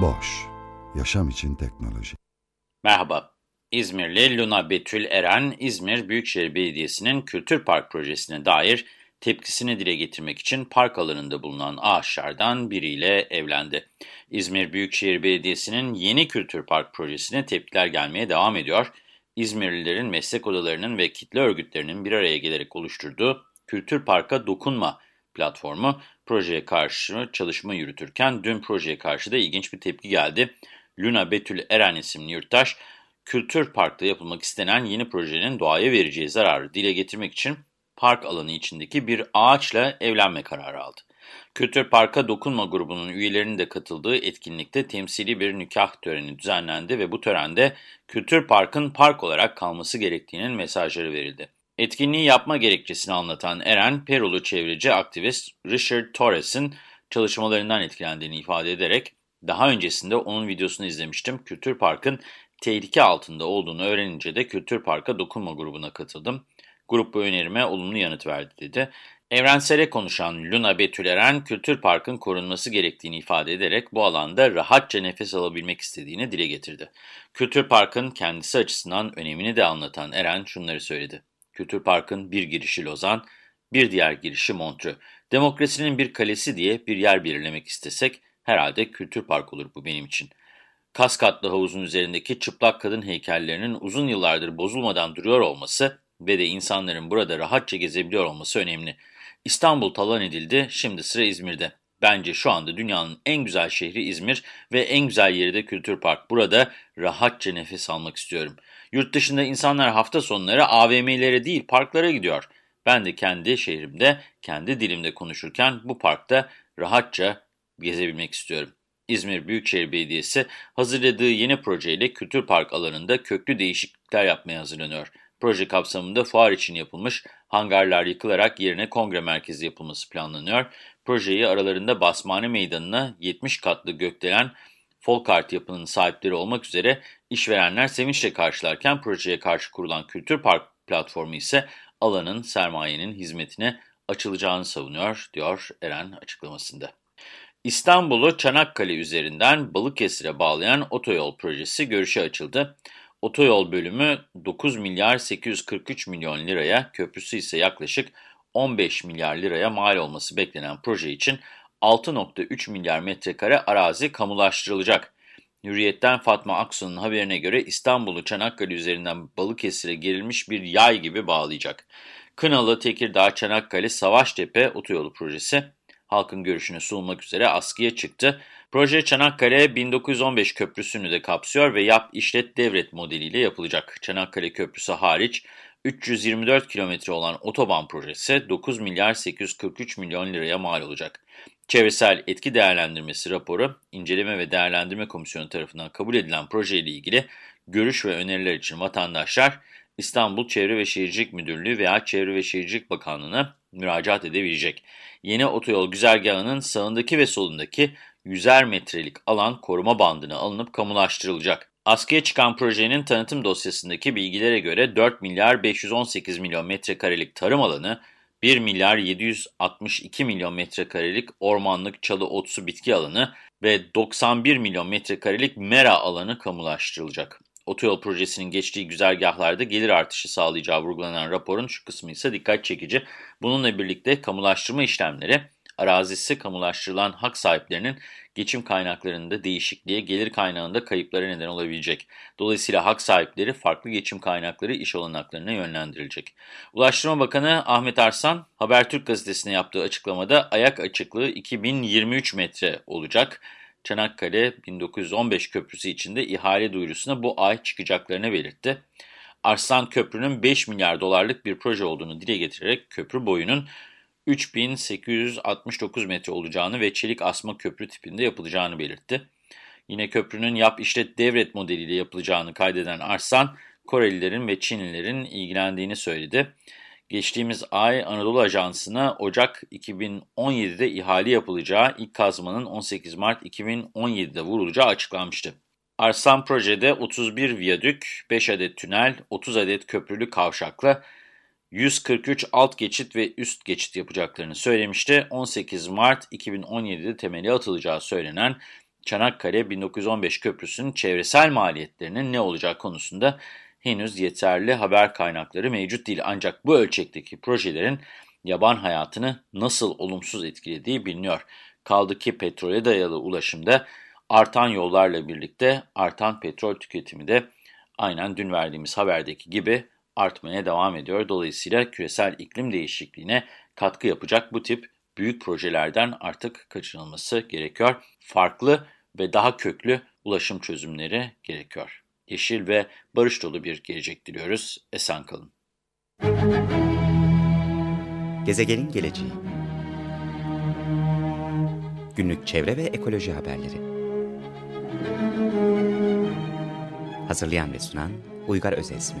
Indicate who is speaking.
Speaker 1: Boş, yaşam için teknoloji.
Speaker 2: Merhaba, İzmirli Luna Betül Eren, İzmir Büyükşehir Belediyesi'nin Kültür Park projesine dair tepkisini dile getirmek için park alanında bulunan ağaçlardan biriyle evlendi. İzmir Büyükşehir Belediyesi'nin yeni Kültür Park projesine tepkiler gelmeye devam ediyor. İzmirlilerin meslek odalarının ve kitle örgütlerinin bir araya gelerek oluşturduğu Kültür Park'a Dokunma platformu projeye karşı çalışma yürütürken dün projeye karşı da ilginç bir tepki geldi. Luna Betül Eren isimli yurttaş, Kültür Park'ta yapılmak istenen yeni projenin doğaya vereceği zararı dile getirmek için park alanı içindeki bir ağaçla evlenme kararı aldı. Kültür Park'a Dokunma grubunun üyelerinin de katıldığı etkinlikte temsili bir nikah töreni düzenlendi ve bu törende Kültür Park'ın park olarak kalması gerektiğinin mesajları verildi. Etkinliği yapma gerekçesini anlatan Eren, Perulu çevreci aktivist Richard Torres'in çalışmalarından etkilendiğini ifade ederek, daha öncesinde onun videosunu izlemiştim. Kültür Park'ın tehlike altında olduğunu öğrenince de Kültür Park'a Dokunma grubuna katıldım. Grup bu önerime olumlu yanıt verdi dedi. Evrensele konuşan Luna Betüleren, Kültür Park'ın korunması gerektiğini ifade ederek bu alanda rahatça nefes alabilmek istediğini dile getirdi. Kültür Park'ın kendisi açısından önemini de anlatan Eren şunları söyledi. Kültür Park'ın bir girişi Lozan, bir diğer girişi Montreux. Demokrasinin bir kalesi diye bir yer belirlemek istesek herhalde Kültür Park olur bu benim için. Kaskatlı havuzun üzerindeki çıplak kadın heykellerinin uzun yıllardır bozulmadan duruyor olması ve de insanların burada rahatça gezebiliyor olması önemli. İstanbul talan edildi, şimdi sıra İzmir'de. Bence şu anda dünyanın en güzel şehri İzmir ve en güzel yeri de Kültür Park. Burada rahatça nefes almak istiyorum. Yurt dışında insanlar hafta sonları AVM'lere değil parklara gidiyor. Ben de kendi şehrimde, kendi dilimde konuşurken bu parkta rahatça gezebilmek istiyorum. İzmir Büyükşehir Belediyesi hazırladığı yeni projeyle Kültür Park alanında köklü değişiklikler yapmaya hazırlanıyor. Proje kapsamında fuar için yapılmış hangarlar yıkılarak yerine kongre merkezi yapılması planlanıyor. Projeyi aralarında Basmane Meydanı'na 70 katlı gökdelen Folkart yapının sahipleri olmak üzere işverenler sevinçle karşılarken projeye karşı kurulan Kültür Park platformu ise alanın sermayenin hizmetine açılacağını savunuyor, diyor Eren açıklamasında. İstanbul'u Çanakkale üzerinden Balıkesir'e bağlayan otoyol projesi görüşe açıldı. Otoyol bölümü 9 milyar 843 milyon liraya, köprüsü ise yaklaşık 15 milyar liraya mal olması beklenen proje için 6.3 milyar metrekare arazi kamulaştırılacak. Hürriyet'ten Fatma Aksu'nun haberine göre İstanbul'u Çanakkale üzerinden Balıkesir'e gerilmiş bir yay gibi bağlayacak. Kınalı, Tekirdağ, Çanakkale, Savaştepe otoyolu projesi halkın görüşüne sunulmak üzere askıya çıktı. Proje Çanakkale 1915 Köprüsü'nü de kapsıyor ve yap işlet devret modeliyle yapılacak. Çanakkale Köprüsü hariç 324 kilometre olan otoban projesi 9 milyar 843 milyon liraya mal olacak. Çevresel etki değerlendirmesi raporu, inceleme ve değerlendirme komisyonu tarafından kabul edilen projeyle ilgili görüş ve öneriler için vatandaşlar İstanbul Çevre ve Şehircilik Müdürlüğü veya Çevre ve Şehircilik Bakanlığı'na müracaat edebilecek. Yeni otoyol güzergahının sağındaki ve solundaki 100'er metrelik alan koruma bandına alınıp kamulaştırılacak. Askıya çıkan projenin tanıtım dosyasındaki bilgilere göre 4 milyar 518 milyon metrekarelik tarım alanı, 1 milyar 762 milyon metrekarelik ormanlık çalı otsu bitki alanı ve 91 milyon metrekarelik mera alanı kamulaştırılacak. Otoyol projesinin geçtiği güzergahlarda gelir artışı sağlayacağı vurgulanan raporun şu kısmı ise dikkat çekici. Bununla birlikte kamulaştırma işlemleri arazisi kamulaştırılan hak sahiplerinin geçim kaynaklarında değişikliğe, gelir kaynağında kayıplara neden olabilecek. Dolayısıyla hak sahipleri farklı geçim kaynakları iş olanaklarına yönlendirilecek. Ulaştırma Bakanı Ahmet Arslan, Habertürk gazetesine yaptığı açıklamada ayak açıklığı 2023 metre olacak. Çanakkale 1915 köprüsü içinde ihale duyurusuna bu ay çıkacaklarını belirtti. Arslan Köprü'nün 5 milyar dolarlık bir proje olduğunu dile getirerek köprü boyunun 3869 metre olacağını ve çelik asma köprü tipinde yapılacağını belirtti. Yine köprünün yap işlet devret modeliyle yapılacağını kaydeden Arslan, Korelilerin ve Çinlilerin ilgilendiğini söyledi. Geçtiğimiz ay Anadolu Ajansı'na Ocak 2017'de ihale yapılacağı ilk kazmanın 18 Mart 2017'de vurulacağı açıklanmıştı. Arslan projede 31 viyadük, 5 adet tünel, 30 adet köprülü kavşakla 143 alt geçit ve üst geçit yapacaklarını söylemişti. 18 Mart 2017'de temeli atılacağı söylenen Çanakkale 1915 Köprüsü'nün çevresel maliyetlerinin ne olacağı konusunda henüz yeterli haber kaynakları mevcut değil. Ancak bu ölçekteki projelerin yaban hayatını nasıl olumsuz etkilediği biliniyor. Kaldı ki petrole dayalı ulaşımda artan yollarla birlikte artan petrol tüketimi de aynen dün verdiğimiz haberdeki gibi artmaya devam ediyor. Dolayısıyla küresel iklim değişikliğine katkı yapacak bu tip büyük projelerden artık kaçınılması gerekiyor. Farklı ve daha köklü ulaşım çözümleri gerekiyor. Yeşil ve barış dolu bir gelecek diliyoruz. Esen kalın.
Speaker 3: Gezegenin geleceği Günlük çevre ve ekoloji haberleri Hazırlayan ve sunan Uygar Özesmi